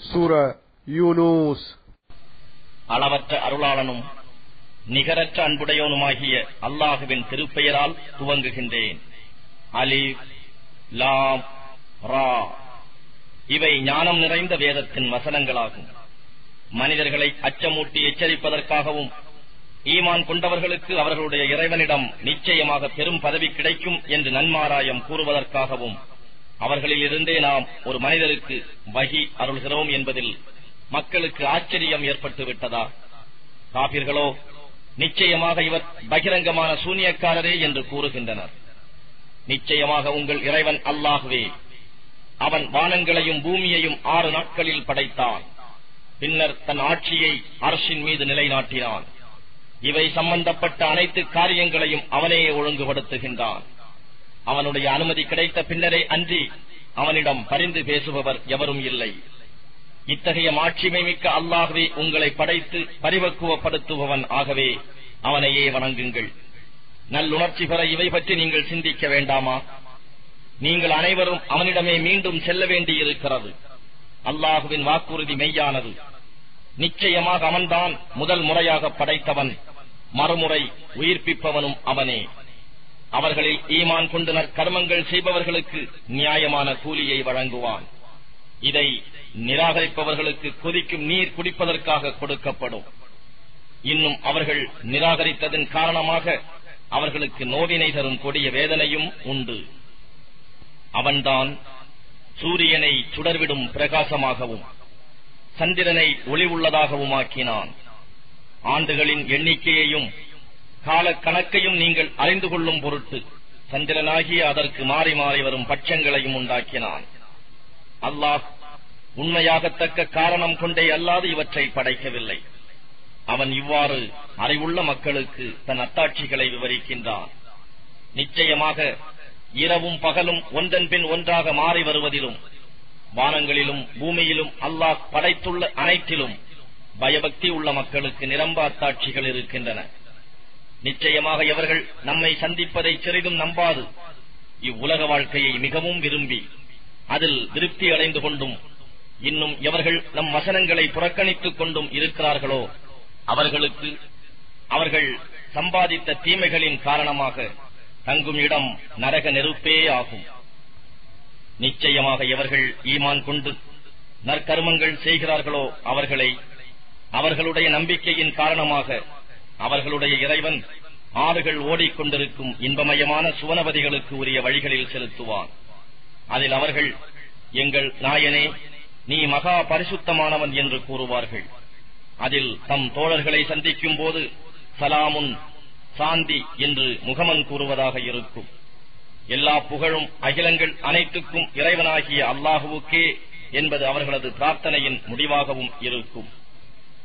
சூர யூனூஸ். அளவற்ற அருளாளனும் நிகரற்ற அன்புடையவனுமாகிய அல்லாஹுவின் திருப்பெயரால் துவங்குகின்றேன். அலி லாம் ரா. இவை ஞானம் நிறைந்த வேதத்தின் வசனங்களாகும். மனிதர்களை அச்சமூட்டி எச்சரிப்பதற்காகவும் ஈமான் கொண்டவர்களுக்கு அவர்களுடைய இறைவனிடம் நிச்சயமாக பெரும் பதவி கிடைக்கும் என்று நன்மாராயம் கூறுவதற்காகவும் அவர்களில் இருந்தே நாம் ஒரு மனிதருக்கு வகி அருள்கிறோம் என்பதில் மக்களுக்கு ஆச்சரியம் ஏற்பட்டு விட்டதா காபிர்களோ நிச்சயமாக இவர் பகிரங்கமான சூனியக்காரரே என்று கூறுகின்றனர். நிச்சயமாக உங்கள் இறைவன் அல்லாகவே அவன் வானங்களையும் பூமியையும் ஆறு நாட்களில் படைத்தான். பின்னர் தன் ஆட்சியை அரசின் மீது நிலைநாட்டினான். இவை சம்பந்தப்பட்ட அனைத்து காரியங்களையும் அவனே ஒழுங்குபடுத்துகின்றான். அவனுடைய அனுமதி கிடைத்த பின்னரே அன்றி அவனிடம் பரிந்து பேசுபவர் எவரும் இல்லை. இத்தகைய மாட்சிமை மிக்க அல்லாகவே உங்களை படைத்து பரிபக்குவப்படுத்துபவன் ஆகவே அவனையே வணங்குங்கள். நல்லுணர்ச்சி பெற இவை பற்றி நீங்கள் சிந்திக்க வேண்டாமா? நீங்கள் அனைவரும் அவனிடமே மீண்டும் செல்ல வேண்டியிருக்கிறது. அல்லாஹுவின் வாக்குறுதி மெய்யானது. நிச்சயமாக அவன்தான் முதல் முறையாக படைத்தவன். மறுமுறை உயிர்ப்பிப்பவனும் அவனே. அவர்களில் ஈமான் கொண்டு நற்கர்மங்கள் செய்பவர்களுக்கு நியாயமான கூலியை வழங்குவான். இதை நிராகரிப்பவர்களுக்கு கொதிக்கும் நீர் குடிப்பதற்காக கொடுக்கப்படும். இன்னும் அவர்கள் நிராகரித்ததன் காரணமாக அவர்களுக்கு நோவினை தரும் கொடிய வேதனையும் உண்டு. அவன்தான் சூரியனை சுடர்விடும் பிரகாசமாகவும் சந்திரனை ஒளி உள்ளதாகவும் ஆக்கினான். ஆண்டுகளின் எண்ணிக்கையையும் காலக்கணக்கையும் நீங்கள் அறிந்து கொள்ளும் பொருட்டு சந்திரனாகிய அதற்கு மாறி மாறி வரும் பட்சங்களையும் உண்டாக்கினான். அல்லாஹ் உண்மையாகத்தக்க காரணம் கொண்டே அல்லாது இவற்றை படைக்கவில்லை. அவன் இவ்வாறு அறிவுள்ள மக்களுக்கு தன் அத்தாட்சிகளை விவரிக்கின்றான். நிச்சயமாக இரவும் பகலும் ஒன்றன்பின் ஒன்றாக மாறி வருவதிலும் வானங்களிலும் பூமியிலும் அல்லாஹ் படைத்துள்ள அனைத்திலும் பயபக்தி உள்ள மக்களுக்கு நிரம்ப அத்தாட்சிகள் இருக்கின்றன. நிச்சயமாக இவர்கள் நம்மை சந்திப்பதை சிறிதும் நம்பாது. இவ்வுலக வாழ்க்கையை மிகவும் விரும்பி அதில் திருப்தி அடைந்து கொண்டும் இன்னும் எவர்கள் நம் வசனங்களை புறக்கணித்துக் கொண்டும் இருக்கிறார்களோ அவர்களுக்கு அவர்கள் சம்பாதித்த தீமைகளின் காரணமாக தங்கும் இடம் நரக நெருப்பே ஆகும். நிச்சயமாக எவர்கள் ஈமான் கொண்டு நற்கர்மங்கள் செய்கிறார்களோ அவர்களை அவர்களுடைய நம்பிக்கையின் காரணமாக அவர்களுடைய இறைவன் ஆறுகள் ஓடிக்கொண்டிருக்கும் இன்பமயமான சுவனபதிகளுக்கு உரிய வழிகளில் செலுத்துவான். அதில் அவர்கள் எங்கள் நாயனே நீ மகா பரிசுத்தமானவன் என்று கூறுவார்கள். அதில் தம் தோழர்களை சந்திக்கும் போது சலாமுன் சாந்தி என்று முகமன் கூறுவதாக இருக்கும். எல்லா புகழும் அகிலங்கள் அனைத்துக்கும் இறைவனாகிய அல்லாஹுவுக்கே என்பது அவர்களது பிரார்த்தனையின் முடிவாகவும் இருக்கும்.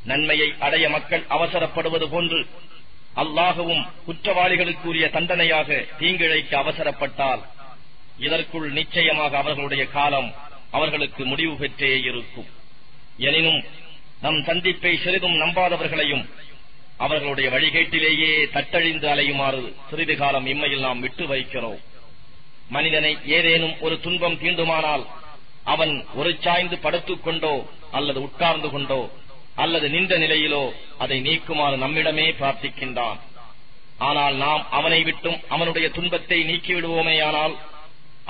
நன்மையை அடைய மக்கள் அவசரப்படுவது போன்று அல்லாகவும் குற்றவாளிகளுக்குரிய தண்டனையாக தீங்கிழைக்க அவசரப்பட்டால் இதற்குள் நிச்சயமாக அவர்களுடைய காலம் அவர்களுக்கு முடிவு பெற்றே இருக்கும். எனினும் நம் சந்திப்பை சிறிதும் நம்பாதவர்களையும் அவர்களுடைய வழிகேட்டிலேயே தட்டழிந்து அலையுமாறு சிறிது காலம் இம்மையில் நாம் விட்டு வைக்கிறோம். மனிதனை ஏதேனும் ஒரு துன்பம் தீண்டுமானால் அவன் ஒரு சாய்ந்து படுத்துக் கொண்டோ அல்லது உட்கார்ந்து கொண்டோ அல்லது நின்ற நிலையிலோ அதை நீக்குமாறு நம்மிடமே பிரார்த்திக்கின்றான். ஆனால் நாம் அவனை விட்டும் அவனுடைய துன்பத்தை நீக்கிவிடுவோமேயானால்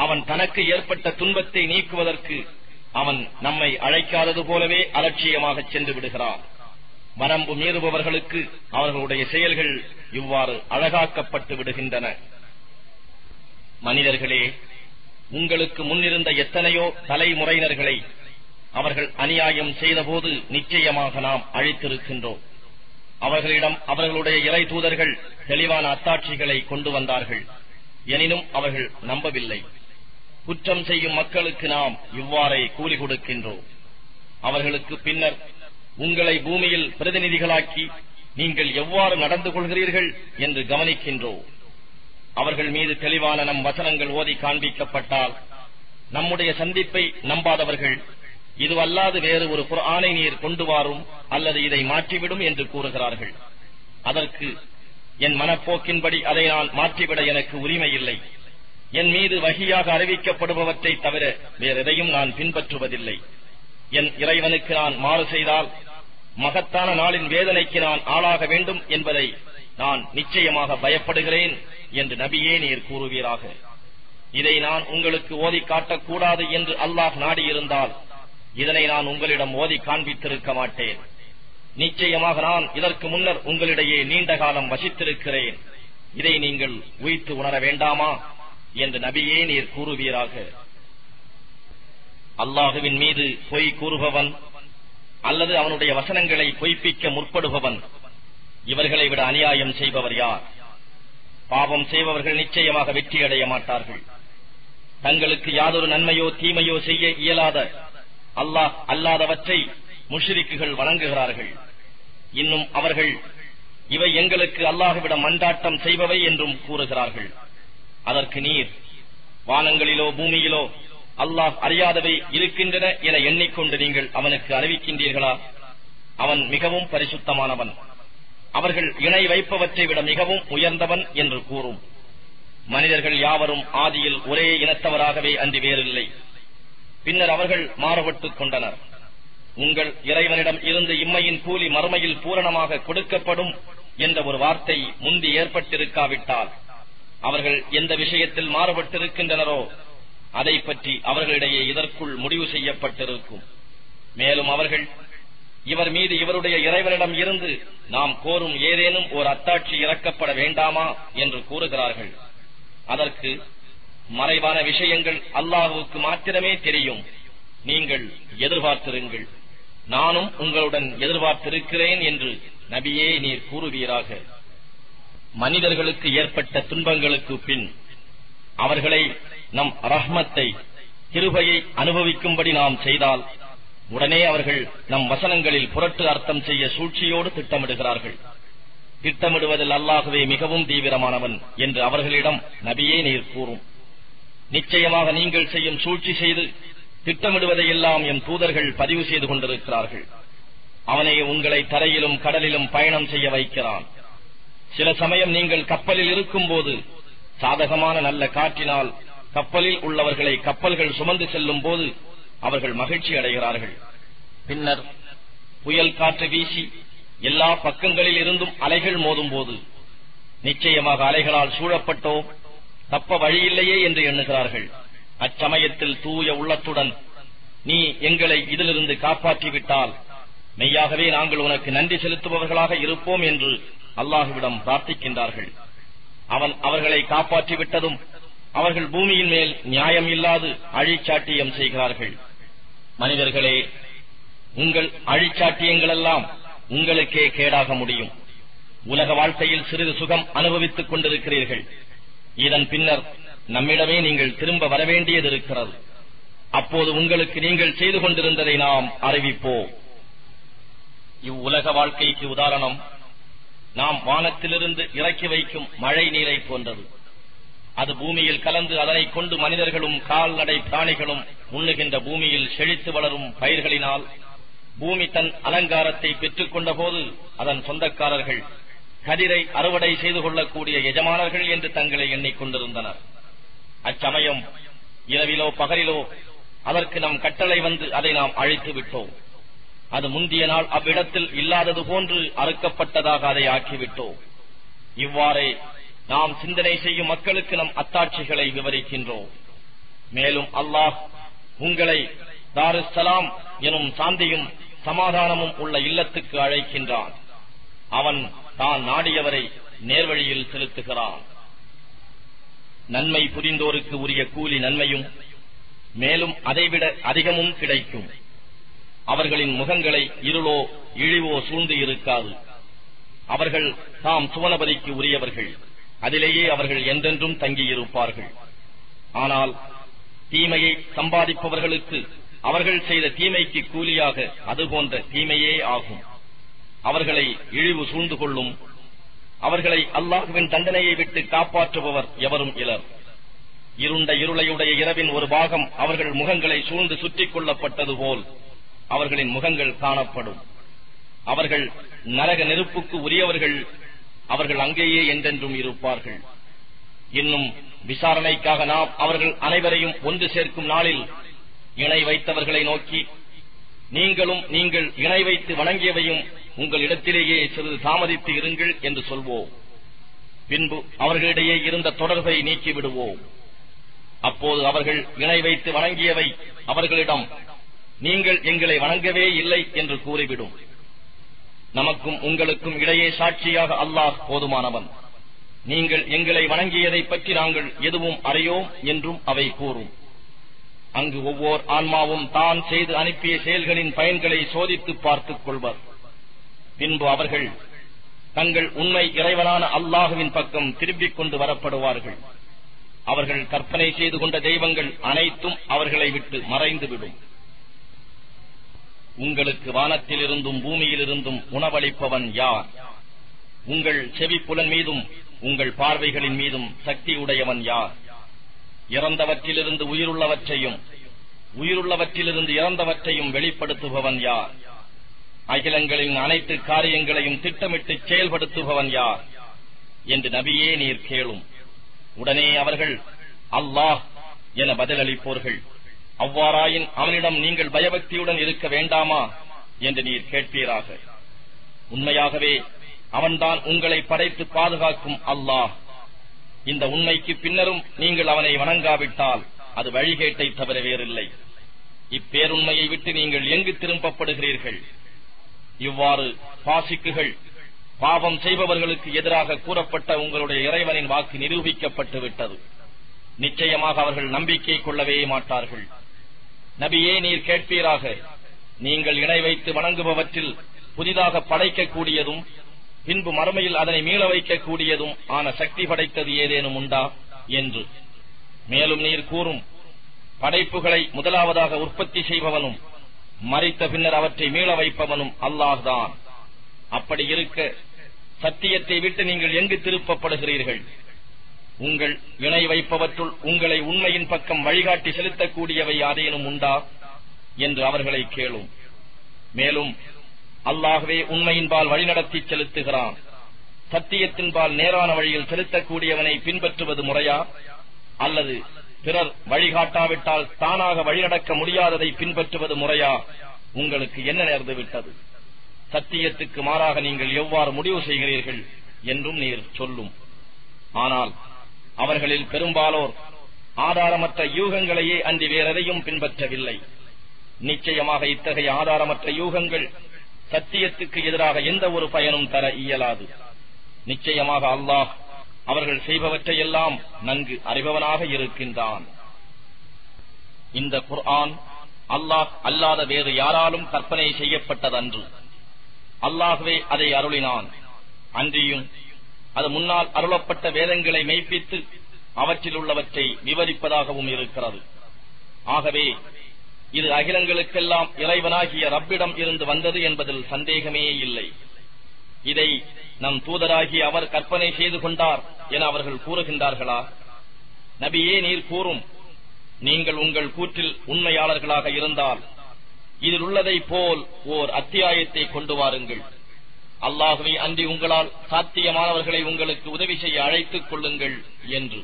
அவன் தனக்கு ஏற்பட்ட துன்பத்தை நீக்குவதற்கு அவன் நம்மை அழைக்காதது போலவே அலட்சியமாக சென்று விடுகிறான். வரம்பு மீறுபவர்களுக்கு அவர்களுடைய செயல்கள் இவ்வாறு அழகாக்கப்பட்டு விடுகின்றன. மனிதர்களே உங்களுக்கு முன்னிருந்த எத்தனையோ தலைமுறையினர்களை அவர்கள் அநியாயம் செய்தபோது நிச்சயமாக நாம் அழித்திருக்கின்றோம். அவர்களிடம் அவர்களுடைய இறை தூதர்கள் தெளிவான அத்தாட்சிகளை கொண்டு வந்தார்கள். எனினும் அவர்கள் நம்பவில்லை. குற்றம் செய்யும் மக்களுக்கு நாம் இவ்வாறே கூலி கொடுக்கின்றோம். அவர்களுக்கு பின்னர் உங்களை பூமியில் பிரதிநிதிகளாக்கி நீங்கள் எவ்வாறு நடந்து கொள்கிறீர்கள் என்று கவனிக்கின்றோம். அவர்கள் மீது தெளிவான நம் வசனங்கள் ஓதி காண்பிக்கப்பட்டால் நம்முடைய சந்திப்பை நம்பாதவர்கள் இதுவல்லாது வேறு ஒரு புறானை நீர் கொண்டு வாரும் அல்லது இதை மாற்றிவிடும் என்று கூறுகிறார்கள். அதற்கு என் மனப்போக்கின்படி அதை நான் மாற்றிவிட எனக்கு உரிமை இல்லை என் மீது வகியாக அறிவிக்கப்படுபவற்றை தவிர வேறெதையும் நான் பின்பற்றுவதில்லை. என் இறைவனுக்கு நான் மாறு செய்தால் மகத்தான நாளின் வேதனைக்கு நான் ஆளாக வேண்டும் என்பதை நான் நிச்சயமாக பயப்படுகிறேன் என்று நபியே நீர் கூறுவீராக. இதை நான் உங்களுக்கு ஓதி காட்டக்கூடாது என்று அல்லாஹ் நாடியிருந்தால் இதனை நான் உங்களிடம் ஓதி காண்பித்திருக்க மாட்டேன். நிச்சயமாக நான் இதற்கு முன்னர் உங்களிடையே நீண்ட காலம் வசித்திருக்கிறேன். இதை நீங்கள் உயித்து உணர வேண்டாமா? என்று நபியே நீர் கூறுவீராக. அல்லாஹுவின் மீது பொய் கூறுபவன் அல்லது அவனுடைய வசனங்களை பொய்ப்பிக்க முற்படுபவன் இவர்களை விட அநியாயம் செய்பவர் யார்? பாவம் செய்பவர்கள் நிச்சயமாக வெற்றியடைய மாட்டார்கள். தங்களுக்கு யாதொரு நன்மையோ தீமையோ செய்ய இயலாத அல்லாஹ் அல்லாதவற்றை முஷிரிக்குகள் வணங்குகிறார்கள். இன்னும் அவர்கள் இவை எங்களுக்கு அல்லாஹுவிடம் மண்டாட்டம் செய்பவை என்றும் கூறுகிறார்கள். அதற்கு நீர் வானங்களிலோ பூமியிலோ அல்லாஹ் அறியாதவை இருக்கின்றன என எண்ணிக்கொண்டு நீங்கள் அவனுக்கு அறிவிக்கின்றீர்களா? அவன் மிகவும் பரிசுத்தமானவன். அவர்கள் இணை வைப்பவற்றை விட மிகவும் உயர்ந்தவன் என்று கூறும். மனிதர்கள் யாவரும் ஆதியில் ஒரே இனத்தவராகவே அன்றி வேறில்லை. பின்னர் அவர்கள் மாறுபட்டுக் கொண்டனர். உங்கள் இறைவனிடம் இருந்து இம்மையின் கூலி மறுமையில் பூரணமாக கொடுக்கப்படும் என்ற ஒரு வார்த்தை முந்தி ஏற்பட்டிருக்காவிட்டால் அவர்கள் எந்த விஷயத்தில் மாறுபட்டிருக்கின்றனரோ அதை பற்றி அவர்களிடையே இதற்குள் முடிவு செய்யப்பட்டிருக்கும். மேலும் அவர்கள் இவர் மீது இவருடைய இறைவனிடம் இருந்து நாம் கோரும் ஏதேனும் ஓர் அத்தாட்சி இறக்கப்பட வேண்டாமா என்று கூறுகிறார்கள். அதற்கு மறைவான விஷயங்கள் அல்லாஹுவுக்கு மாத்திரமே தெரியும். நீங்கள் எதிர்பார்த்திருங்கள். நானும் உங்களுடன் எதிர்பார்த்திருக்கிறேன் என்று நபியே நீர் கூறுவீராக. மனிதர்களுக்கு ஏற்பட்ட துன்பங்களுக்கு பின் அவர்களை நம் ரஹ்மத்தை கிருபையை அனுபவிக்கும்படி நாம் செய்தால் உடனே அவர்கள் நம் வசனங்களில் புரட்டு அர்த்தம் செய்ய சூழ்ச்சியோடு திட்டமிடுகிறார்கள். திட்டமிடுவதில் அல்லாகவே மிகவும் தீவிரமானவன் என்று அவர்களிடம் நபியே நீர் கூறும். நிச்சயமாக நீங்கள் செய்யும் சூழ்ச்சி செய்து திட்டமிடுவதையெல்லாம் என் தூதர்கள் பதிவு செய்து கொண்டிருக்கிறார்கள். அவனே உங்களை தரையிலும் கடலிலும் பயணம் செய்ய வைக்கிறான். சில சமயம் நீங்கள் கப்பலில் இருக்கும்போது சாதகமான நல்ல காற்றினால் கப்பலில் உள்ளவர்களை கப்பல்கள் சுமந்து செல்லும் போது அவர்கள் மகிழ்ச்சி அடைகிறார்கள். பின்னர் புயல் காற்று வீசி எல்லா பக்கங்களில் இருந்தும் அலைகள் மோதும் போது நிச்சயமாக அலைகளால் சூழப்பட்டோம். தப்ப வழியில்லையே என்று எண்ணுகிறார்கள். அச்சமயத்தில் தூய உள்ளத்துடன் நீ எங்களை இதிலிருந்து காப்பாற்றிவிட்டால் மெய்யாகவே நாங்கள் உனக்கு நன்றி செலுத்துபவர்களாக இருப்போம் என்று அல்லாஹுவிடம் பிரார்த்திக்கின்றார்கள். அவன் அவர்களை காப்பாற்றி விட்டதும் அவர்கள் பூமியின் மேல் நியாயம் இல்லாது அழிச்சாட்டியம் செய்கிறார்கள். மனிதர்களே உங்கள் அழிச்சாட்டியங்களெல்லாம் உங்களுக்கே கேடாக முடியும். உலக வாழ்க்கையில் சிறிது சுகம் அனுபவித்துக் கொண்டிருக்கிறீர்கள். இதன் பின்னர் நம்மிடமே நீங்கள் திரும்ப வரவேண்டியது இருக்கிறது அப்போது உங்களுக்கு நீங்கள் செய்து கொண்டிருந்ததை நாம் அறிவிப்போம். இவ்வுலக வாழ்க்கைக்கு உதாரணம் நாம் வானத்திலிருந்து இறக்கி வைக்கும் மழை நீரை போன்றது. அது பூமியில் கலந்து அதனைக் கொண்டு மனிதர்களும் கால்நடை பிராணிகளும் உண்ணுகின்ற பூமியில் செழித்து வளரும் பயிர்களினால் பூமி தன் அலங்காரத்தை பெற்றுக் கொண்ட போது அதன் சொந்தக்காரர்கள் கதிரை அறுவடை செய்து கொள்ளக்கூடிய எஜமானர்கள் என்று தங்களை எண்ணிக்கொண்டிருந்தனர் அச்சமயம் இரவிலோ பகலிலோ அதற்கு நம் கட்டளை வந்து அதை நாம் அழைத்து விட்டோம். அது முந்திய நாள் அவ்விடத்தில் இல்லாதது போன்று அறுக்கப்பட்டதாக அதை ஆக்கிவிட்டோம். இவ்வாறே நாம் சிந்தனை செய்யும் மக்களுக்கு நம் அத்தாட்சிகளை விவரிக்கின்றோம். மேலும் அல்லாஹ் உங்களை தாருசலாம் எனும் சாந்தியும் சமாதானமும் உள்ள இல்லத்துக்கு அழைக்கின்றான். அவன் தான் நாடியவரை நேர்வழியில் செலுத்துகிறான். நன்மை புரிந்தோருக்கு உரிய கூலி நன்மையும் மேலும் அதைவிட அதிகமும் கிடைக்கும். அவர்களின் முகங்களை இருளோ இழிவோ சூழ்ந்து இருக்காது. அவர்கள் தாம் சுவனபதிக்கு உரியவர்கள். அதிலேயே அவர்கள் என்றென்றும் தங்கியிருப்பார்கள். ஆனால் தீமையை சம்பாதிப்பவர்களுக்கு அவர்கள் செய்த தீமைக்கு கூலியாக அதுபோன்ற தீமையே ஆகும். அவர்களை இழிவு சூழ்ந்து கொள்ளும். அவர்களை அல்லாஹுவின் தண்டனையை விட்டு காப்பாற்றுபவர் எவரும் இலர். இருண்ட இருளையுடைய இரவின் ஒரு பாகம் அவர்கள் முகங்களை சூழ்ந்து சுற்றிக் கொள்ளப்பட்டது போல் அவர்களின் முகங்கள் காணப்படும். அவர்கள் நரக நெருப்புக்கு உரியவர்கள் அவர்கள் அங்கேயே என்றென்றும் இருப்பார்கள். இன்னும் விசாரணைக்காக நாம் அவர்கள் அனைவரையும் ஒன்று சேர்க்கும் நாளில் இணை வைத்தவர்களை நோக்கி நீங்களும் நீங்கள் இணை வைத்து வணங்கியவையும் உங்களிடத்திலேயே சிறிது தாமதித்து இருங்கள் என்று சொல்வோம். பின்பு அவர்களிடையே இருந்த தொடர்பை நீக்கிவிடுவோம். அப்போது அவர்கள் இணை வைத்து வணங்கியவை அவர்களிடம் நீங்கள் எங்களை வணங்கவே இல்லை என்று கூறிவிடும். நமக்கும் உங்களுக்கும் இடையே சாட்சியாக அல்லாஹ் போதுமானவன். நீங்கள் எங்களை வணங்கியதை பற்றி நாங்கள் எதுவும் அறியோம் என்றும் அவை கூறும். அங்கு ஒவ்வொரு ஆன்மாவும் தான் செய்து அனுப்பிய செயல்களின் பயன்களை சோதித்து பார்த்துக் கொள்வர். பின்பு அவர்கள் தங்கள் உண்மை இறைவனான அல்லாஹுவின் பக்கம் திரும்பிக் கொண்டு வரப்படுவார்கள். அவர்கள் கற்பனை செய்து கொண்ட தெய்வங்கள் அனைத்தும் அவர்களை விட்டு மறைந்துவிடும். உங்களுக்கு வானத்திலிருந்தும் பூமியிலிருந்தும் உணவளிப்பவன் யார்? உங்கள் செவிப்புலன் மீதும் உங்கள் பார்வைகளின் மீதும் சக்தி உடையவன் யார்? இறந்தவற்றிலிருந்து உயிருள்ளவற்றையும் உயிருள்ளவற்றிலிருந்து இறந்தவற்றையும் வெளிப்படுத்துபவன் யார்? அகிலங்களின் அனைத்து காரியங்களையும் திட்டமிட்டு செயல்படுத்துபவன் யார்? என்று நபியே நீர் கேளும். உடனே அவர்கள் அல்லாஹ் என பதிலளிப்போர்கள். அவ்வாறாயின் அவனிடம் நீங்கள் பயபக்தியுடன் இருக்க வேண்டாமா? என்று நீர் கேட்பீராக. உண்மையாகவே அவன்தான் உங்களை படைத்து பாதுகாக்கும் அல்லாஹ். இந்த உண்மைக்கு பின்னரும் நீங்கள் அவனை வணங்காவிட்டால் அது வழிகேட்டை தவிர வேறில்லை. இப்பேருண்மையை விட்டு நீங்கள் எங்கு திரும்பப்படுகிறீர்கள்? இவ்வாறு பாசிக்குகள் பாவம் செய்பவர்களுக்கு எதிராக கூறப்பட்ட உங்களுடைய இறைவனின் வாக்கு நிரூபிக்கப்பட்டு விட்டது. நிச்சயமாக அவர்கள் நம்பிக்கை கொள்ளவே மாட்டார்கள். நபியே நீர் கேட்பீராக. நீங்கள் இணை வைத்து வணங்குபவற்றில் புதிதாக படைக்கக்கூடியதும் பின்பு மறுமையில் அதனை மீள வைக்கக்கூடியதும் ஆன சக்தி படைத்தது ஏதேனும் உண்டா? என்று. மேலும் நீர் கூறும் படைப்புகளை முதலாவதாக உற்பத்தி செய்பவனும் மறைத்த பின்னர் அவற்றை மீள வைப்பவனும் அல்லாஹ்தான். அப்படி இருக்க சத்தியத்தை விட்டு நீங்கள் எங்கு திருப்பப்படுகிறீர்கள்? உங்கள் இணை வைப்பவற்றுள் உங்களை உண்மையின் பக்கம் வழிகாட்டி செலுத்தக்கூடியவை யாதேனும் உண்டா? என்று அவர்களை கேளும். மேலும் அல்லாகவே உண்மையின்பால் வழிநடத்தி செலுத்துகிறான். சத்தியத்தின்பால் நேரான வழியில் செலுத்தக்கூடியவனை பின்பற்றுவது முறையா? அல்லது பிறர் வழிகாட்டாவிட்டால் தானாக வழிநடக்க முடியாததை பின்பற்றுவது முறையா? உங்களுக்கு என்ன நேர்ந்து விட்டது? சத்தியத்துக்கு மாறாக நீங்கள் எவ்வாறு முடிவு செய்கிறீர்கள் என்றும் நீர் சொல்லும். ஆனால் அவர்களில் பெரும்பாலோர் ஆதாரமற்ற யூகங்களையே அன்றி வேறெதையும் பின்பற்றவில்லை. நிச்சயமாக இத்தகைய ஆதாரமற்ற யூகங்கள் சத்தியத்துக்கு எதிராக எந்த ஒரு பயனும் தர இயலாது. நிச்சயமாக அல்லாஹ் அவர்கள் செய்பவற்றையெல்லாம் நன்கு அறிபவனாக இருக்கின்றான். இந்த குர்ஆன் அல்லாஹ் அல்லாத வேறு யாராலும் கற்பனை செய்யப்பட்டதன்று. அல்லாஹ்வே அதை அருளினான். அன்றியும் அது முன்னால் அருளப்பட்ட வேதங்களை மெய்ப்பித்து அவற்றில் உள்ளவற்றை விவரிப்பதாகவும் இருக்கிறது. ஆகவே இது அகிலங்களுக்கெல்லாம் இறைவனாகிய ரப்பிடம் இருந்து வந்தது என்பதில் சந்தேகமே இல்லை. இதை நம் தூதராகி அவர் கற்பனை செய்து கொண்டார் என அவர்கள் கூறுகின்றார்களா? நபியே நீர் கூறும் நீங்கள் உங்கள் கூற்றில் உண்மையாளர்களாக இருந்தால் இதில் உள்ளதை போல் ஓர் அத்தியாயத்தை கொண்டு வாருங்கள். அல்லாகவே அன்றி உங்களால் சாத்தியமானவர்களை உங்களுக்கு உதவி செய்ய அழைத்துக் கொள்ளுங்கள் என்று.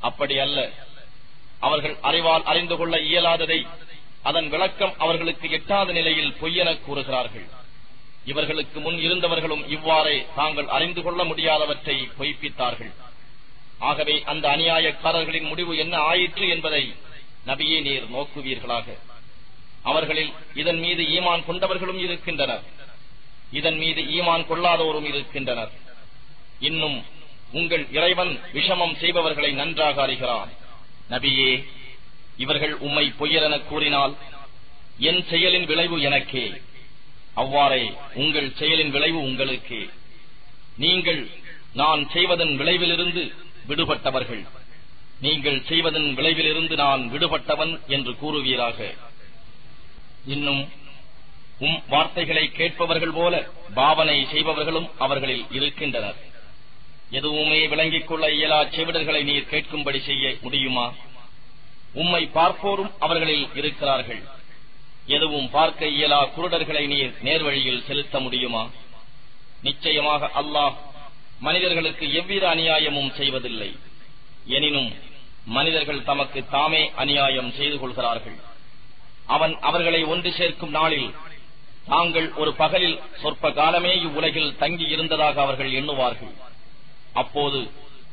அப்படி அல்ல. அவர்கள் அறிவால் அறிந்து கொள்ள இயலாததை அதன் விளக்கம் அவர்களுக்கு எட்டாத நிலையில் பொய்யெனக் கூறுகிறார்கள். இவர்களுக்கு முன் இருந்தவர்களும் இவ்வாறே தாங்கள் அறிந்து கொள்ள முடியாதவற்றை பொய்ப்பித்தார்கள். ஆகவே அந்த அநியாயக்காரர்களின் முடிவு என்ன ஆயிற்று என்பதை நபியே நீர் நோக்குவீர்களாக. அவர்களில் இதன் மீது ஈமான் கொண்டவர்களும் இருக்கின்றனர். இதன் மீது ஈமான் கொள்ளாதோரும் இருக்கின்றனர். இன்னும் உங்கள் இறைவன் விஷமம் செய்பவர்களை நன்றாக அறிகிறான். நபியே இவர்கள் உம்மை பொய்யரென கூறினால் என் செயலின் விளைவு எனக்கே. அவ்வாறே உங்கள் செயலின் விளைவு உங்களுக்கே. நீங்கள் நான் செய்வதன் விளைவிலிருந்து விடுபட்டவர்கள். நீங்கள் செய்வதன் விளைவிலிருந்து நான் விடுபட்டவன் என்று கூறுவீராக. இன்னும் உம் வார்த்தைகளை கேட்பவர்கள் போல பாவனை செய்பவர்களும் அவர்களில் இருக்கின்றனர். எதுவுமே விளங்கிக் கொள்ள இயலா செவிடர்களை நீர் கேட்கும்படி செய்ய முடியுமா? உம்மை பார்ப்போரும் அவர்களில் இருக்கிறார்கள். எதுவும் பார்க்க இயலா குருடர்களை நீர் நேர்வழியில் செலுத்த முடியுமா? நிச்சயமாக அல்லாஹ் மனிதர்களுக்கு எவ்வித அநியாயமும் செய்வதில்லை. எனினும் மனிதர்கள் தமக்கு தாமே அநியாயம் செய்து கொள்கிறார்கள். அவன் அவர்களை ஒன்று சேர்க்கும் நாளில் தாங்கள் ஒரு பகலில் சொற்ப காலமே இவ்வுலகில் தங்கி இருந்ததாக அவர்கள் எண்ணுவார்கள். அப்போது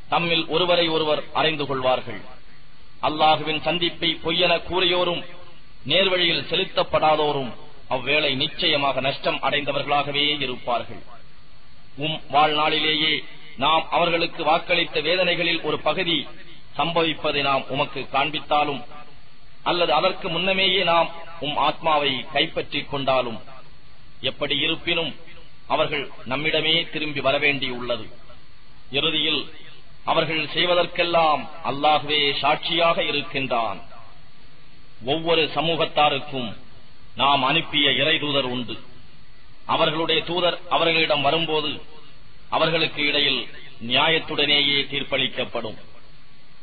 தம்மில் ஒருவரை ஒருவர் அறிந்து கொள்வார்கள். அல்லாஹுவின் சந்திப்பை பொய்யென கூறியோரும் நேர்வழியில் செலுத்தப்படாதோரும் அவ்வேளை நிச்சயமாக நஷ்டம் அடைந்தவர்களாகவே இருப்பார்கள். உம் வாழ்நாளிலேயே நாம் அவர்களுக்கு வாக்களித்த வேதனைகளில் ஒரு பகுதி சம்பவிப்பதை நாம் உமக்கு காண்பித்தாலும் அல்லது அதற்கு முன்னமேயே நாம் உம் ஆத்மாவை கைப்பற்றிக் கொண்டாலும் எப்படி இருப்பினும் அவர்கள் நம்மிடமே திரும்பி வரவேண்டியுள்ளது. இறுதியில் அவர்கள் செய்வதற்கெல்லாம் அல்லாகவே சாட்சியாக இருக்கின்றான். ஒவ்வொரு சமூகத்தாருக்கும் நாம் அனுப்பிய இறை தூதர் உண்டு. அவர்களுடைய தூதர் அவர்களிடம் வரும்போது அவர்களுக்கு இடையில் நியாயத்துடனேயே தீர்ப்பளிக்கப்படும்.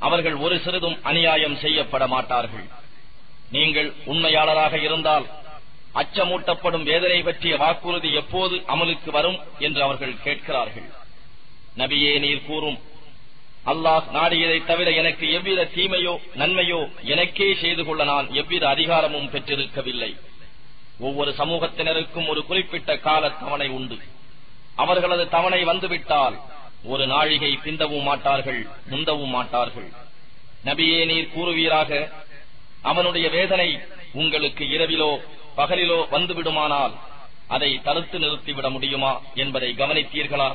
அவர்கள் ஒரு சிறிதும் அநியாயம் செய்யப்பட மாட்டார்கள். நீங்கள் உண்மையாளராக இருந்தால் அச்சமூட்டப்படும் வேதனை பற்றிய வாக்குறுதி எப்போது அமலுக்கு வரும் என்று அவர்கள் கேட்கிறார்கள். நபியே நீர் கூறும் அல்லாஹ் நாடியதை தவிர எனக்கு எவ்வித தீமையோ நன்மையோ எனக்கே செய்து கொள்ள நான் எவ்வித அதிகாரமும் பெற்றிருக்கவில்லை. ஒவ்வொரு சமூகத்தினருக்கும் ஒரு குறிப்பிட்ட கால தவணை உண்டு. அவர்களது தவணை வந்துவிட்டால் ஒரு நாழிகை பிந்தவும் மாட்டார்கள் முந்தவும் மாட்டார்கள். நபியே நீர் கூறுவீராக அவனுடைய வேதனை உங்களுக்கு இரவிலோ பகலிலோ வந்துவிடுமானால் அதை தடுத்து நிறுத்திவிட முடியுமா என்பதை கவனித்தீர்களா?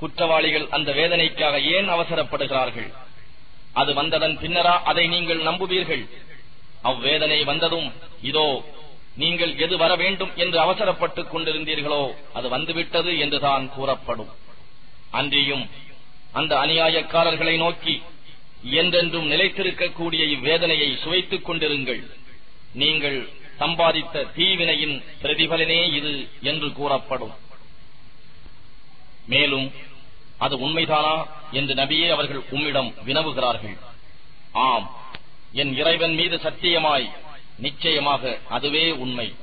குற்றவாளிகள் அந்த வேதனைக்காக ஏன் அவசரப்படுகிறார்கள்? அது வந்ததன் பின்னரா அதை நீங்கள் நம்புவீர்கள். அவ்வேதனை வந்ததும் இதோ நீங்கள் எது வர வேண்டும் என்று அவசரப்பட்டுக் கொண்டிருந்தீர்களோ அது வந்துவிட்டது என்றுதான் கூறப்படும். அன்றியும் அந்த அநியாயக்காரர்களை நோக்கி என்றென்றும் நிலைத்திருக்கக்கூடிய இவ்வேதனையை சுவைத்துக் கொண்டிருங்கள். நீங்கள் சம்பாதித்த தீவினையின் பிரதிபலனே இது என்று கூறப்படும். மேலும் அது உண்மைதானா என்று நபியே அவர்கள் உம்மிடம் வினவுகிறார்கள். ஆம் என் இறைவன் மீது சத்தியமாய் நிச்சயமாக அதுவே உண்மை.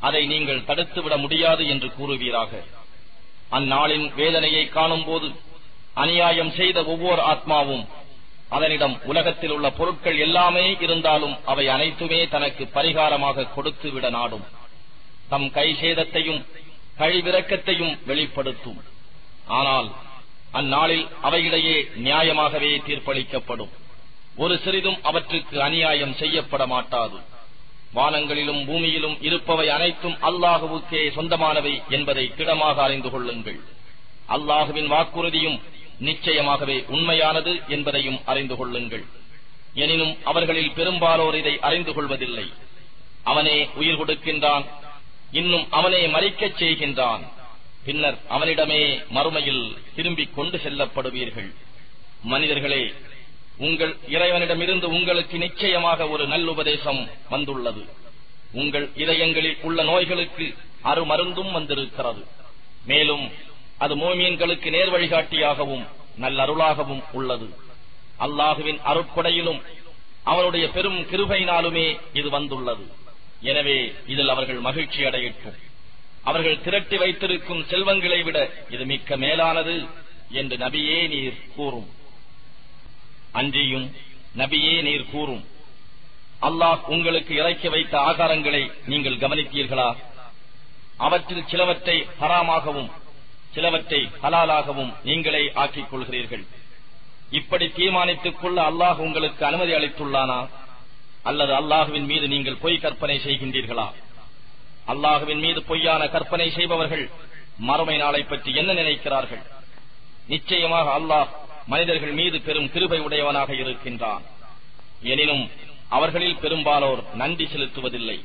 அதை நீங்கள் தடுத்துவிட முடியாது என்று கூறுவீராக. அந்நாளின் வேதனையை காணும்போது அநியாயம் செய்த ஒவ்வொரு ஆத்மாவும் அதனிடம் உலகத்தில் உள்ள பொருட்கள் எல்லாமே இருந்தாலும் அவை அனைத்துமே தனக்கு பரிகாரமாக கொடுத்துவிட நாடும். தம் கை சேதத்தையும் கழிவிறக்கத்தையும் வெளிப்படுத்தும். ஆனால் அந்நாளில் அவையிடையே நியாயமாகவே தீர்ப்பளிக்கப்படும். ஒரு சிறிதும் அவற்றுக்கு அநியாயம் செய்யப்பட மாட்டாது வானங்களிலும் பூமியிலும் இருப்பவை அனைத்தும் அல்லாஹுவுக்கே சொந்தமானவை என்பதை திடமாக அறிந்து கொள்ளுங்கள். அல்லாஹுவின் வாக்குறுதியும் நிச்சயமாகவே உண்மையானது என்பதையும் அறிந்து கொள்ளுங்கள். எனினும் அவர்களில் பெரும்பாலோர் இதை அறிந்து கொள்வதில்லை. அவனே உயிர் கொடுக்கின்றான். இன்னும் அவனே மறிக்கச் செய்கின்றான். பின்னர் அவனிடமே மறுமையில் திரும்பிக் கொண்டு செல்லப்படுவீர்கள். மனிதர்களே உங்கள் இறைவனிடமிருந்து உங்களுக்கு நிச்சயமாக ஒரு நல்லுபதேசம் வந்துள்ளது. உங்கள் இதயங்களில் உள்ள நோய்களுக்கு அருமருந்தும் வந்திருக்கிறது. மேலும் அது மோமியன்களுக்கு நேர் வழிகாட்டியாகவும் நல்லருளாகவும் உள்ளது. அல்லாஹுவின் அருட்கொடையிலும் அவனுடைய பெரும் கிருபையினாலுமே இது வந்துள்ளது. எனவே இதில் அவர்கள் மகிழ்ச்சி அடையட்டும் அவர்கள் திரட்டி வைத்திருக்கும் செல்வங்களை விட இது மிக்க மேலானது என்று நபியே நீர் கூறும். அன்றியும் நபியே நீர் கூறும். அல்லாஹ் உங்களுக்கு இறக்கி வைத்த ஆகாரங்களை நீங்கள் கவனித்தீர்களா? அவற்றில் சிலவற்றை ஹராமாகவும் சிலவற்றை ஹலாலாகவும் நீங்களே ஆக்கிக் கொள்கிறீர்கள். இப்படி தீர்மானித்துக் கொள்ள அல்லாஹ் உங்களுக்கு அனுமதி அளித்துள்ளானா? அல்லது அல்லாஹுவின் மீது நீங்கள் பொய் கற்பனை செய்கின்றீர்களா? அல்லாஹுவின் மீது பொய்யான கற்பனை செய்பவர்கள் மறுமை நாளை பற்றி என்ன நினைக்கிறார்கள்? நிச்சயமாக அல்லாஹ் மனிதர்கள் மீது பெரும் கிருபை உடையவனாக இருக்கின்றான். எனினும் அவர்களில் பெரும்பாலோர் நன்றி செலுத்துவதில்லை.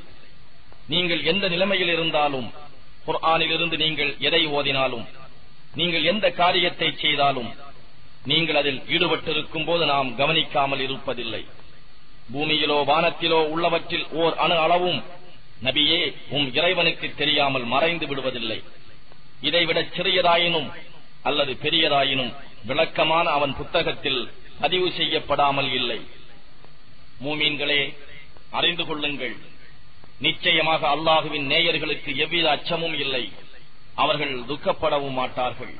நீங்கள் எந்த நிலைமையில் இருந்தாலும் குர்ஆனிலிருந்து நீங்கள் எதை ஓதினாலும் நீங்கள் எந்த காரியத்தை செய்தாலும் நீங்கள் அதில் ஈடுபட்டிருக்கும் போது நாம் கவனிக்காமல் இருப்பதில்லை. பூமியிலோ வானத்திலோ உள்ளவற்றில் ஓர் அணு அளவும் நபியே உம் இறைவனுக்கு தெரியாமல் மறைந்து விடுவதில்லை. இதைவிடச் சிறியதாயினும் அல்லது பெரியதாயினும் விளக்கமான அவன் புத்தகத்தில் பதிவு செய்யப்படாமல் இல்லை. மூமீன்களே அறிந்து கொள்ளுங்கள். நிச்சயமாக அல்லாஹுவின் நேயர்களுக்கு எவ்வித அச்சமும் இல்லை. அவர்கள் துக்கப்படவும் மாட்டார்கள்.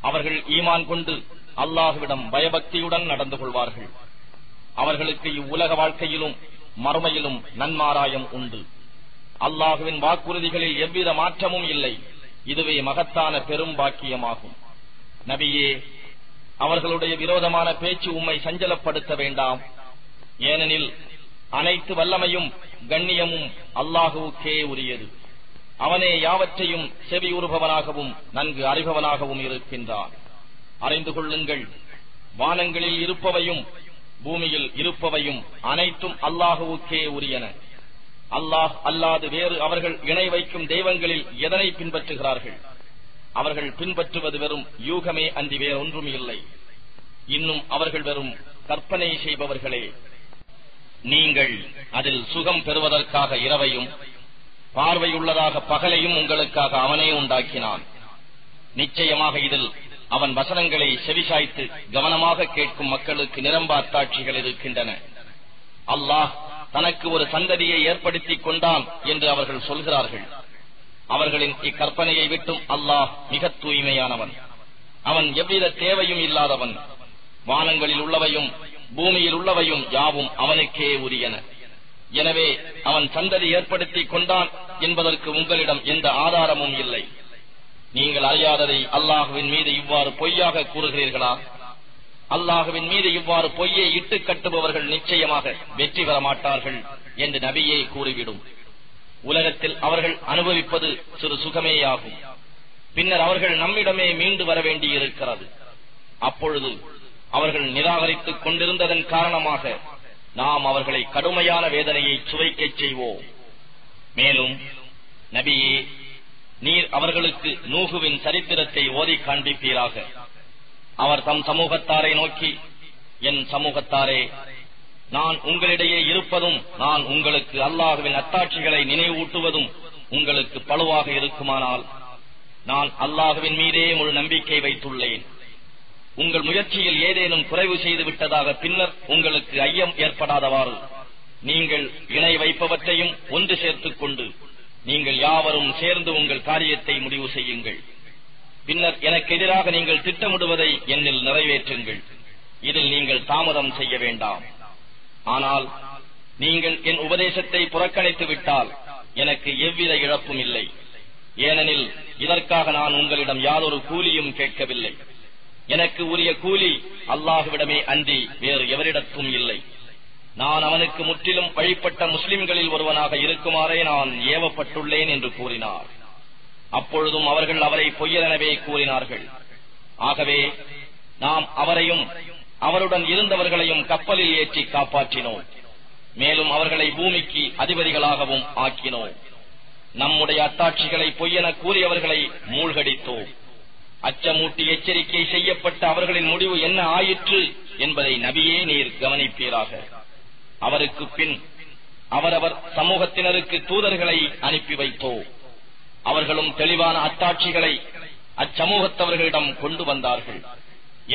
அவர்கள் ஈமான் கொண்டு அல்லாஹுவிடம் பயபக்தியுடன் நடந்து கொள்வார்கள். அவர்களுக்கு இவ்வுலக வாழ்க்கையிலும் மறுமையிலும் நன்மாராயம் உண்டு. அல்லாஹுவின் வாக்குறுதிகளில் எவ்வித மாற்றமும் இல்லை. இதுவே மகத்தான பெரும் பாக்கியமாகும். நபியே அவர்களுடைய விரோதமான பேச்சு உம்மை சஞ்சலப்படுத்த வேண்டாம். ஏனெனில் அனைத்து வல்லமையும் கண்ணியமும் அல்லாஹுவுக்கே உரியது. அவனே யாவற்றையும் செவியுறுபவனாகவும் நன்கு அறிபவனாகவும் இருக்கின்றான். அறிந்து கொள்ளுங்கள். வானங்களில் இருப்பவையும் பூமியில் இருப்பவையும் அனைத்தும் அல்லாஹுவுக்கே உரியன. அல்லாஹ் அல்லாது வேறு அவர்கள் இணை வைக்கும் தெய்வங்களில் எதனை பின்பற்றுகிறார்கள்? அவர்கள் பின்பற்றுவது வெறும் யூகமே அன்றி வேறொன்றும் இல்லை. இன்னும் அவர்கள் வெறும் கற்பனை செய்பவர்களே. நீங்கள் அதில் சுகம் பெறுவதற்காக இரவையும் பார்வையுள்ளதாக பகலையும் உங்களுக்காக அவனே உண்டாக்கினான். நிச்சயமாக இதில் அவன் வசனங்களை செவிசாய்த்து கவனமாக கேட்கும் மக்களுக்கு நிரம்ப அத்தாட்சிகள் இருக்கின்றன. அல்லாஹ் தனக்கு ஒரு சந்ததியை ஏற்படுத்திக் கொண்டான் என்று அவர்கள் சொல்கிறார்கள். அவர்களின் இக்கற்பனையை விட்டும் அல்லாஹ் மிக தூய்மையானவன். அவன் எவ்வித தேவையும் இல்லாதவன். வானங்களில் உள்ளவையும் பூமியில் உள்ளவையும் யாவும் அவனுக்கே உரியன. எனவே அவன் சந்ததி ஏற்படுத்திக் கொண்டான் என்பதற்கு உங்களிடம் எந்த ஆதாரமும் இல்லை. நீங்கள் அறியாததை அல்லாஹுவின் மீது இவ்வாறு பொய்யாக கூறுகிறீர்களா? அல்லாஹுவின் மீது இவ்வாறு பொய்யை இட்டு கட்டுபவர்கள் நிச்சயமாக வெற்றி பெற மாட்டார்கள் என்று நபியே கூறிவிடும். உலகத்தில் அவர்கள் அனுபவிப்பது சிறு சுகமேயாகும். பின்னர் அவர்கள் நம்மிடமே மீண்டு வர வேண்டியிருக்கிறது. அப்பொழுது அவர்கள் நிராகரித்துக் கொண்டிருந்ததன் காரணமாக நாம் அவர்களை கடுமையான வேதனையை சுவைக்கச் செய்வோம். மேலும் நபியே நீர் அவர்களுக்கு நூகுவின் சரித்திரத்தை ஓதி காண்பிப்பீராக. அவர் தம் சமூகத்தாரை நோக்கி என் சமூகத்தாரே நான் உங்களிடையே இருப்பதும் நான் உங்களுக்கு அல்லாஹுவின் அத்தாட்சிகளை நினைவூட்டுவதும் உங்களுக்கு பழுவாக இருக்குமானால் நான் அல்லாஹுவின் மீதே முழு நம்பிக்கை வைத்துள்ளேன். உங்கள் முயற்சியில் ஏதேனும் குறைவு செய்து விட்டதாக பின்னர் உங்களுக்கு ஐயம் ஏற்படாதவாறு நீங்கள் இணை வைப்பவற்றையும் ஒன்று சேர்த்துக் கொண்டு நீங்கள் யாவரும் சேர்ந்து உங்கள் காரியத்தை முடிவு செய்யுங்கள். பின்னர் எனக்கு எதிராக நீங்கள் திட்டமிடுவதை என்னில் நிறைவேற்றுங்கள். இதில் நீங்கள் தாமதம் செய்ய வேண்டாம். ஆனால் நீங்கள் என் உபதேசத்தை புறக்கணித்து விட்டால் எனக்கு எவ்வித இழப்பும் இல்லை. ஏனெனில் இதற்காக நான் உங்களிடம் யாதொரு கூலியும் கேட்கவில்லை. எனக்கு உரிய கூலி அல்லாஹுவிடமே அன்றி வேறு எவரிடத்தும் இல்லை. நான் அவனுக்கு முற்றிலும் வழிபட்ட முஸ்லிம்களில் ஒருவனாக இருக்குமாறே நான் ஏவப்பட்டுள்ளேன் என்று கூறினார். அப்பொழுதும் அவர்கள் அவரை பொய்யரெனவே கூறினார்கள். ஆகவே நாம் அவரையும் அவருடன் இருந்தவர்களையும் கப்பலில் ஏற்றி காப்பாற்றினோம். மேலும் அவர்களை பூமிக்கு அதிபதிகளாகவும் ஆக்கினோம். நம்முடைய அத்தாட்சிகளை பொய்யென கூறியவர்களை மூழ்கடித்தோம். அச்சமூட்டி எச்சரிக்கை செய்யப்பட்ட அவர்களின் முடிவு என்ன ஆயிற்று என்பதை நபியே நீர் கவனிப்பீராக. அவருக்கு பின் அவரவர் சமூகத்தினருக்கு தூதர்களை அனுப்பி வைத்தோம். அவர்களும் தெளிவான அத்தாட்சிகளை அச்சமூகத்தவர்களிடம் கொண்டு வந்தார்கள்.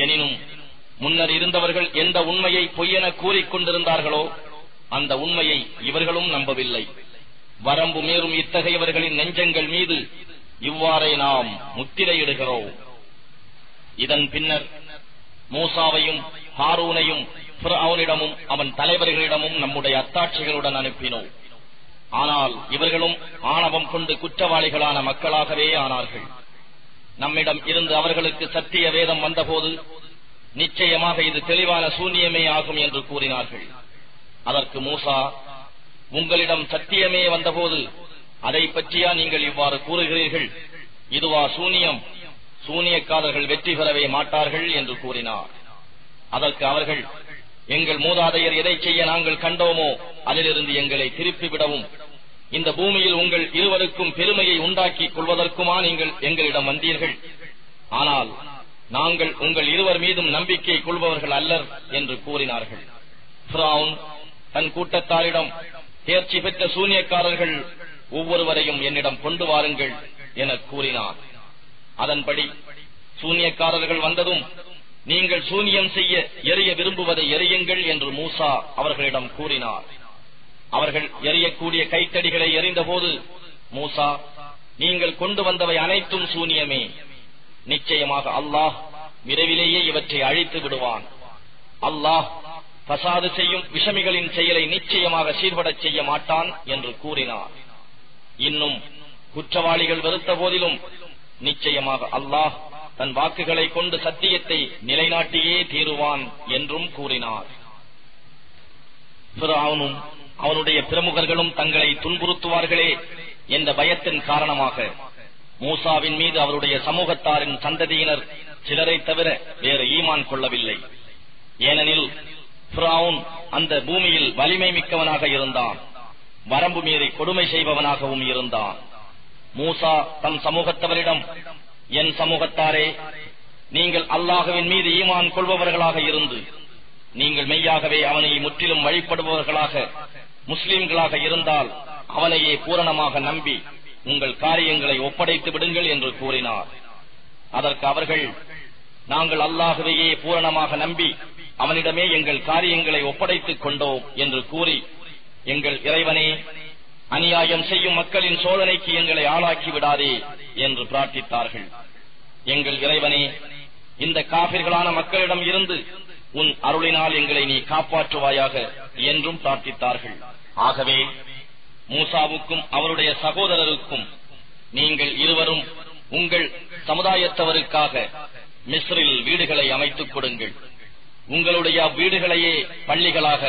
எனினும் முன்னர் இருந்தவர்கள் எந்த உண்மையை பொய்யென கூறிக்கொண்டிருந்தார்களோ அந்த உண்மையை இவர்களும் நம்பவில்லை. வரம்பு மீறும் இத்தகையவர்களின் நெஞ்சங்கள் மீது இவ்வாறே நாம் முத்திரையிடுகிறோம். இதன் பின்னர் மூசாவையும் ஹாரூனையும் அவனிடமும் அவன் தலைவர்களிடமும் நம்முடைய அத்தாட்சிகளுடன் அனுப்பினோம். ஆனால் இவர்களும் ஆணவம் கொண்டு குற்றவாளிகளான மக்களாகவே ஆனார்கள். நம்மிடம் இருந்து அவர்களுக்கு சத்திய வேதம் வந்தபோது நிச்சயமாக இது தெளிவான சூன்யமே ஆகும் என்று கூறினார்கள். அதற்கு மூசா உங்களிடம் சத்தியமே வந்தபோது அதை பற்றியா நீங்கள் இவ்வாறு கூறுகிறீர்கள்? இதுவா சூனியம்? சூனியக்காரர்கள் வெற்றி பெறவே மாட்டார்கள் என்று கூறினார். அதற்கு அவர்கள் எங்கள் மூதாதையர் எதை செய்ய நாங்கள் கண்டோமோ அதிலிருந்து எங்களை திருப்பிவிடவும். இந்த பூமியில் உங்கள் இருவருக்கும் பெருமையை உண்டாக்கிக் கொள்வதற்குமா நீங்கள் எங்களிடம் வந்தீர்கள்? ஆனால் நாங்கள் உங்கள் இருவர் மீதும் நம்பிக்கை கொள்பவர்கள் அல்லர் என்று கூறினார்கள். ஃபிரௌன் தன் கூட்டத்தாரிடம் தேர்ச்சி பெற்ற சூனியக்காரர்கள் ஒவ்வொருவரையும் என்னிடம் கொண்டு வாருங்கள் என கூறினார் அதன்படி சூனியக்காரர்கள் வந்ததும் நீங்கள் சூனியம் செய்ய எரிய விரும்புவதை எரியுங்கள் என்று மூசா அவர்களிடம் கூறினார். அவர்கள் எரியக்கூடிய கைத்தடிகளை எறிந்தபோது மூசா நீங்கள் கொண்டு வந்தவை அனைத்தும் சூனியமே. நிச்சயமாக அல்லாஹ் விரைவிலேயே இவற்றை அழித்து விடுவான். அல்லாஹ் பசாது செய்யும் விஷமிகளின் செயலை நிச்சயமாக சீர்படச் செய்ய மாட்டான் என்று கூறினார். இன்னும் குற்றவாளிகள் வெறுத்த போதிலும் நிச்சயமாக அல்லாஹ் தன் வாக்குகளை கொண்டு சத்தியத்தை நிலைநாட்டியே தீருவான் என்றும் கூறினார். அவனும் அவனுடைய பிரமுகர்களும் தங்களை துன்புறுத்துவார்களே என்ற பயத்தின் காரணமாக மூசாவின் மீது அவருடைய சமூகத்தாரின் சந்ததியினர் சிலரை தவிர வேறு ஈமான் கொள்ளவில்லை. ஏனெனில் ஃபிரவுன் அந்த பூமியில் வலிமை மிக்கவனாக இருந்தான். வரம்பு மீறி கொடுமை செய்பவனாகவும் இருந்தான். மூசா தன் சமூகத்தவரிடம் என் சமூகத்தாரே நீங்கள் அல்லாஹுவின் மீது ஈமான் கொள்பவர்களாக இருந்து நீங்கள் மெய்யாகவே அவனை முற்றிலும் வழிபடுபவர்களாக முஸ்லிம்களாக இருந்தால் அவனையே பூரணமாக நம்பி உங்கள் காரியங்களை ஒப்படைத்து விடுங்கள் என்று கூறினார். அதற்கு அவர்கள் நாங்கள் அல்லாகவேயே பூரணமாக நம்பி அவனிடமே எங்கள் காரியங்களை ஒப்படைத்துக் கொண்டோம் என்று கூறி எங்கள் இறைவனே அநியாயம் செய்யும் மக்களின் சோதனைக்கு எங்களை ஆளாக்கி விடாதே என்று பிரார்த்தித்தார்கள். எங்கள் இறைவனே இந்த காபிர்களான மக்களிடம் இருந்து உன் அருளினால் எங்களை நீ காப்பாற்றுவாயாக என்றும் பிரார்த்தித்தார்கள். ஆகவே மூசாவுக்கும் அவருடைய சகோதரருக்கும் நீங்கள் இருவரும் உங்கள் சமுதாயத்தவருக்காக மிஸ்ரில் வீடுகளை அமைத்துக் கொடுங்கள். உங்களுடைய வீடுகளையே பள்ளிகளாக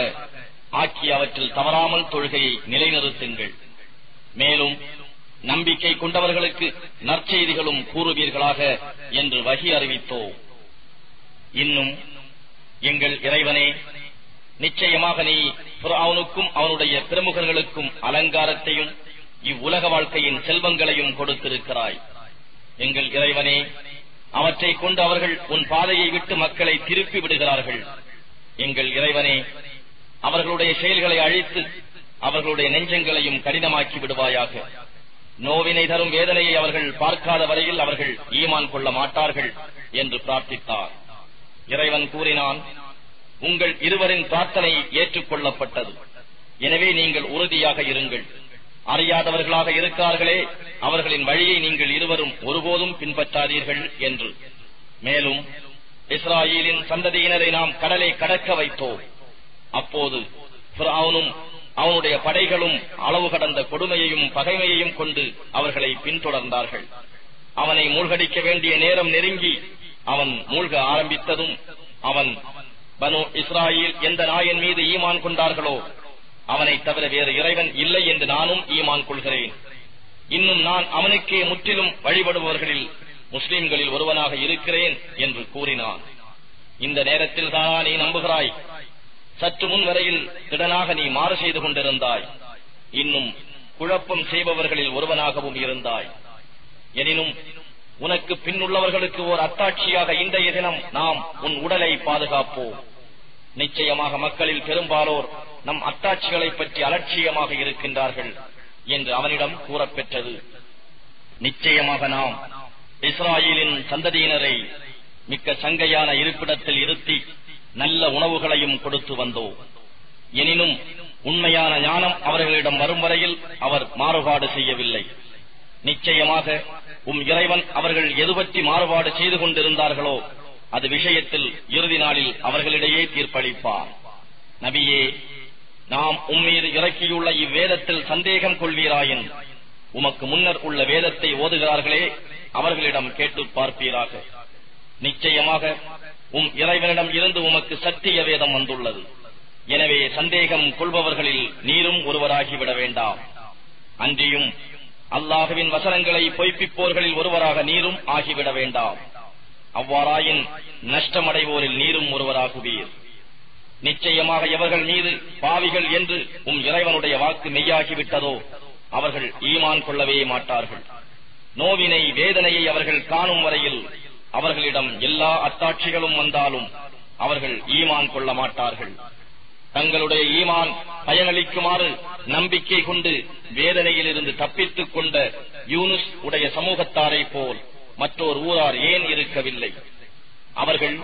ஆக்கி அவற்றில் தவறாமல் தொழுகையை நிலைநிறுத்துங்கள். மேலும் நம்பிக்கை கொண்டவர்களுக்கு நற்செய்திகளும் கூறுவீர்களாக என்று வகி அறிவித்தோ இன்னும் எங்கள் இறைவனே நிச்சயமாக நீ அவனுக்கும் அவனுடைய பிரமுகர்களுக்கும் அலங்காரத்தையும் இவ்வுலக வாழ்க்கையின் செல்வங்களையும் கொடுத்திருக்கிறாய். எங்கள் இறைவனே அவற்றை கொண்டு அவர்கள் உன் பாதையை விட்டு மக்களை திருப்பி விடுகிறார்கள். எங்கள் இறைவனே அவர்களுடைய செயல்களை அழித்து அவர்களுடைய நெஞ்சங்களையும் கடினமாக்கி விடுவாயாக. நோவினை தரும் வேதனையை அவர்கள் பார்க்காத வரையில் அவர்கள் ஈமான் கொள்ள மாட்டார்கள் என்று பிரார்த்தித்தார். இறைவன் கூறினான் உங்கள் இருவரின் பிரார்த்தனை ஏற்றுக்கொள்ளப்பட்டது. எனவே நீங்கள் உறுதியாக இருங்கள். அறியாதவர்களாக இருக்கார்களே அவர்களின் வழியை நீங்கள் இருவரும் ஒருபோதும் பின்பற்றாதீர்கள் என்று. மேலும் இஸ்ராயலின் சந்ததியினரை நாம் கடலை கடக்க வைத்தோம். அப்போது அவனும் அவனுடைய படைகளும் அளவு கடந்த கொடுமையையும் பகைமையையும் கொண்டு அவர்களை பின்தொடர்ந்தார்கள். அவனை மூழ்கடிக்க வேண்டிய நேரம் நெருங்கி அவன் மூழ்க ஆரம்பித்ததும் அவன் பனு இஸ்ராயில் எந்த நாயன் மீது ஈமான் கொண்டார்களோ அவனை தவிர வேறு இறைவன் இல்லை என்று நானும் ஈமான் கொள்கிறேன். இன்னும் நான் அவனுக்கே முற்றிலும் வழிபடுபவர்களில் முஸ்லிம்களில் ஒருவனாக இருக்கிறேன் என்று கூறினான். இந்த நேரத்தில் தானா நீ நம்புகிறாய்? சற்று முன் வரையில் திடனாக நீ மாறு செய்து கொண்டிருந்தாய். இன்னும் குழப்பம் செய்பவர்களில் ஒருவனாகவும் இருந்தாய். எனினும் உனக்கு பின்னுள்ளவர்களுக்கு ஓர் அத்தாட்சியாக இன்றைய தினம் நாம் உன் உடலை பாதுகாப்போம். நிச்சயமாக மக்களில் பெரும்பாலோர் நம் அத்தாட்சிகளை பற்றி அலட்சியமாக இருக்கின்றார்கள் என்று அவனிடம் கூறப்பெற்றது. நிச்சயமாக நாம் இஸ்ராயலின் சந்ததியினரை மிக்க சங்கையான இருப்பிடத்தில் இருத்தி நல்ல உணவுகளையும் கொடுத்து வந்தோம் எனினும் உண்மையான ஞானம் அவர்களிடம் வரும் வரையில் அவர் மாறுபாடு செய்யவில்லை. நிச்சயமாக உம் இறைவன் அவர்கள் எது பற்றி மாறுபாடு செய்து கொண்டிருந்தார்களோ அது விஷயத்தில் இறுதி நாளில் அவர்களிடையே தீர்ப்பளிப்பார். நபியே நாம் உம்மீது இறக்கியுள்ள இவ்வேதத்தில் சந்தேகம் கொள்வீராயின் உமக்கு முன்னர் உள்ள வேதத்தை ஓதுகிறார்களே அவர்களிடம் கேட்டு பார்ப்பீராக. நிச்சயமாக உம் இறைவனிடம் இருந்து உமக்கு சத்திய வேதம் வந்துள்ளது. எனவே சந்தேகம் கொள்பவர்களில் நீரும் ஒருவராகிவிட வேண்டாம். அன்றியும் அல்லாஹுவின் வசனங்களை பொய்ப்பிப்போர்களில் ஒருவராக நீரும் ஆகிவிட வேண்டாம். அவ்வாறாயின் நஷ்டமடைவோரில் நீரும் ஒருவராகுவீர். நிச்சயமாக எவர்கள் மீது பாவிகள் என்று உம் இறைவனுடைய வாக்கு மெய்யாகிவிட்டதோ அவர்கள் ஈமான் கொள்ளவே மாட்டார்கள். நோவினை வேதனையை அவர்கள் காணும் வரையில் அவர்களிடம் எல்லா அத்தாட்சிகளும் வந்தாலும் அவர்கள் ஈமான் கொள்ள மாட்டார்கள். தங்களுடைய ஈமான் பயனளிக்குமாறு நம்பிக்கை கொண்டு வேதனையிலிருந்து தப்பித்துக் கொண்ட யூனுஸ் உடைய சமூகத்தாரை போல் மற்றோர் ஊரார் ஏன் இருக்கவில்லை? அவர்கள்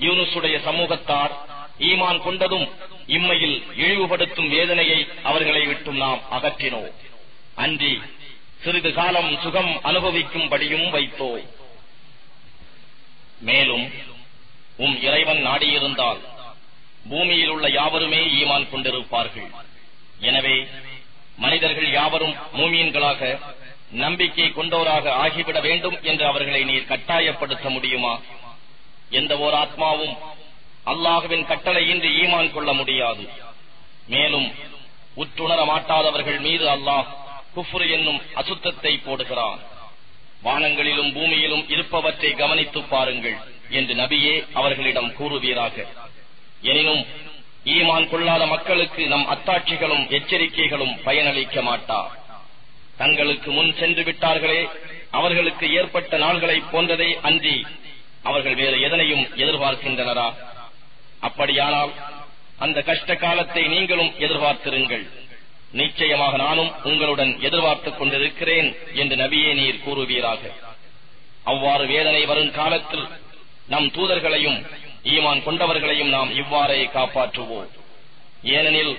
யூனுசுடைய சமூகத்தார் ஈமான் கொண்டதும் இம்மையில் இழிவுபடுத்தும் வேதனையை அவர்களை விட்டும் நாம் அகற்றினோம். அன்றி சிறிது காலம் சுகம் அனுபவிக்கும்படியும் வைத்தோம். மேலும் உம் இறைவன் நாடியிருந்தால் பூமியில் உள்ள யாவருமே ஈமான் கொண்டிருப்பார்கள். எனவே மனிதர்கள் யாவரும் மூமியன்களாக நம்பிக்கை கொண்டோராக ஆகிவிட வேண்டும் என்று அவர்களை நீர் கட்டாயப்படுத்த முடியுமா? எந்த ஓர் ஆத்மாவும் அல்லாஹுவின் கட்டளையின்றி ஈமான் கொள்ள முடியாது. மேலும் உற்றுணர மாட்டாதவர்கள் மீது அல்லாஹ் குஃப்ரு என்னும் அசுத்தத்தை போடுகிறான். வானங்களிலும் பூமியிலும் இருப்பவற்றை கவனித்துப் பாருங்கள் என்று நபியே அவர்களிடம் கூறுவீராக. எனினும் ஈமான் கொள்ளாத மக்களுக்கு நம் அத்தாட்சிகளும் எச்சரிக்கைகளும் பயனளிக்க மாட்டா. தங்களுக்கு முன் சென்று விட்டார்களே அவர்களுக்கு ஏற்பட்ட நாள்களைப் போன்றதை அன்றி அவர்கள் வேறு எதனையும் எதிர்பார்க்கின்றனரா? அப்படியானால் அந்த கஷ்ட காலத்தை நீங்களும் எதிர்பார்த்திருங்கள். நிச்சயமாக நானும் உங்களுடன் எதிர்பார்த்துக் கொண்டிருக்கிறேன் என்று நபியே நீர் கூறுவீராக. அவ்வாறு வேதனை வரும் காலத்தில் நம் தூதர்களையும் ஈமான் கொண்டவர்களையும் நாம் இவ்வாறே காப்பாற்றுவோம். ஏனெனில்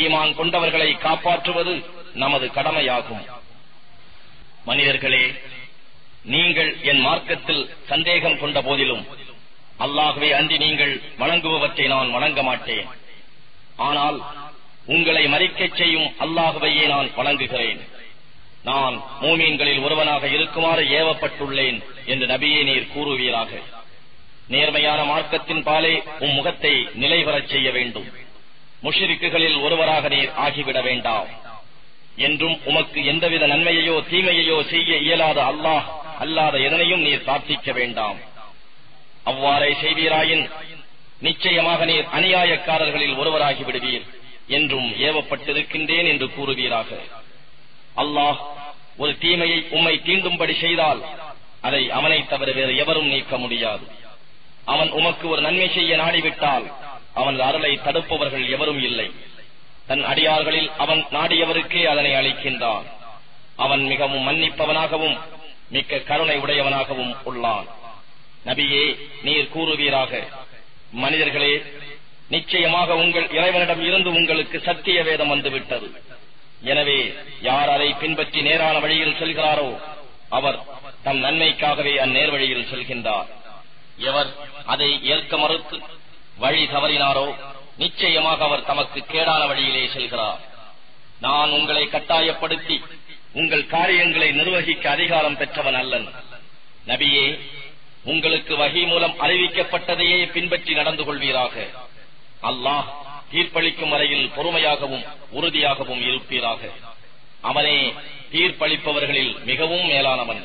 ஈமான் கொண்டவர்களை காப்பாற்றுவது நமது கடமையாகும். மனிதர்களே நீங்கள் என் மார்க்கத்தில் சந்தேகம் கொண்ட போதிலும் அல்லாகவே அன்றி நீங்கள் வணங்குபவற்றை நான் வணங்க மாட்டேன். ஆனால் உங்களை மறிக்கச் செய்யும் அல்லாகவையே நான் வணங்குகிறேன். நான் மூமீன்களில் ஒருவனாக இருக்குமாறு ஏவப்பட்டுள்ளேன் என்று நபியே நீர் கூறுவீராக. நேர்மையான மார்க்கத்தின் பாலே உம் முகத்தை நிலைவரச் செய்ய வேண்டும். முஷிரிக்குகளில் ஒருவராக நீர் ஆகிவிட வேண்டாம். என்றும் உமக்கு எந்தவித நன்மையையோ தீமையையோ செய்ய இயலாத அல்லாஹ் அல்லாத எதனையும் நீர் பிரார்த்திக்க வேண்டாம். அவ்வாறே செய்வீராயின் நிச்சயமாக நீர் அநியாயக்காரர்களில் ஒருவராகி விடுவீர். என்றும் ஏவப்பட்டிருக்கின்றேன் என்று கூறுவீராக. அல்லாஹ் ஒரு தீமையை உம்மை தீண்டும்படி செய்தால் அதை அவனைத் தவிர வேறு எவரும் நீக்க முடியாது. அவன் உமக்கு ஒரு நன்மை செய்ய நாடிவிட்டால் அவனது அருளை தடுப்பவர்கள் எவரும் இல்லை. தன் அடியார்களில் அவன் நாடியவருக்கே அதனை அளிக்கின்றான். அவன் மிகவும் மன்னிப்பவனாகவும் மிக்க கருணை உடையவனாகவும் உள்ளான். நபியே நீர் கூறுவீராக மனிதர்களே நிச்சயமாக உங்கள் இறைவனிடம் இருந்து உங்களுக்கு சத்திய வேதம் வந்துவிட்டது. எனவே யார் அதை பின்பற்றி நேரான வழியில் செல்கிறாரோ அவர் தம் நன்மைக்காகவே அந்நேர் வழியில் செல்கின்றார். எவர் அதை ஏற்க மறுத்து வழி தவறினாரோ நிச்சயமாக அவர் தமக்கு கேடான வழியிலே செல்கிறார். நான் உங்களை கட்டாயப்படுத்தி உங்கள் காரியங்களை நிர்வகிக்க அதிகாரம் பெற்றவன் அல்லன். நபியே உங்களுக்கு வகை மூலம் அறிவிக்கப்பட்டதையே பின்பற்றி நடந்து கொள்வீராக. அல்லாஹ் தீர்ப்பளிக்கும் வரையில் பொறுமையாகவும் உறுதியாகவும் இருப்பீராக. அவனே தீர்ப்பளிப்பவர்களில் மிகவும் மேலானவன்.